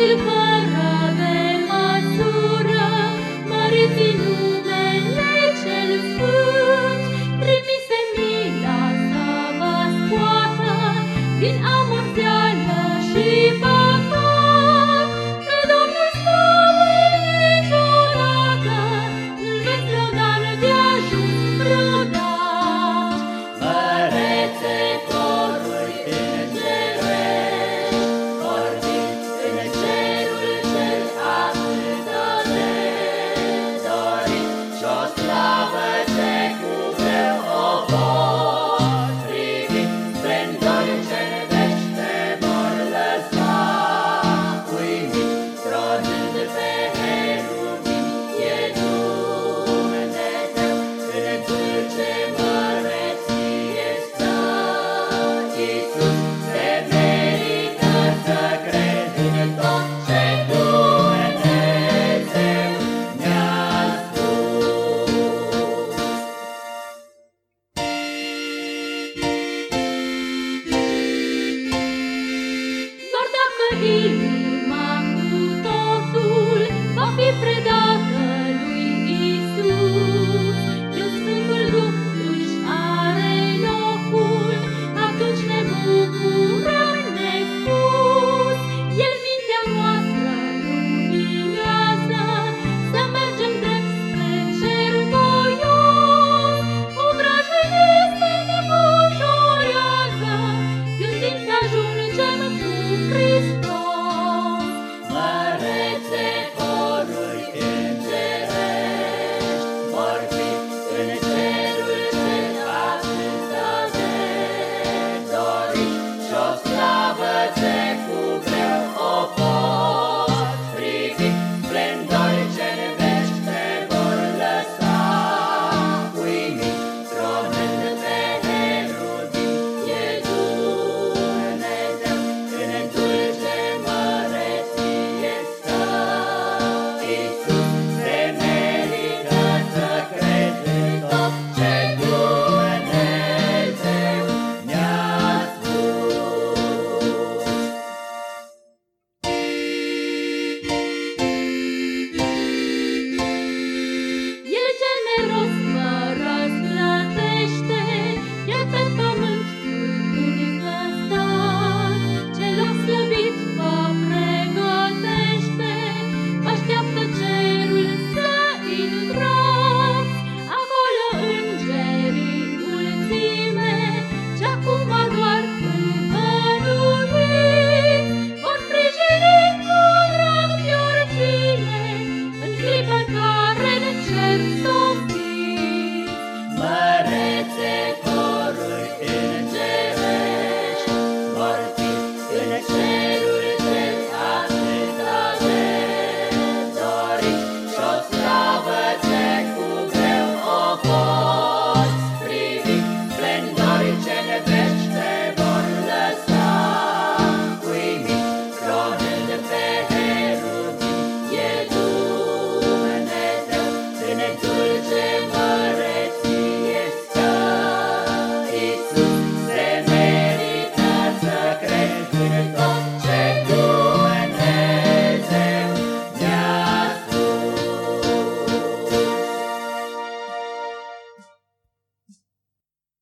tylko You.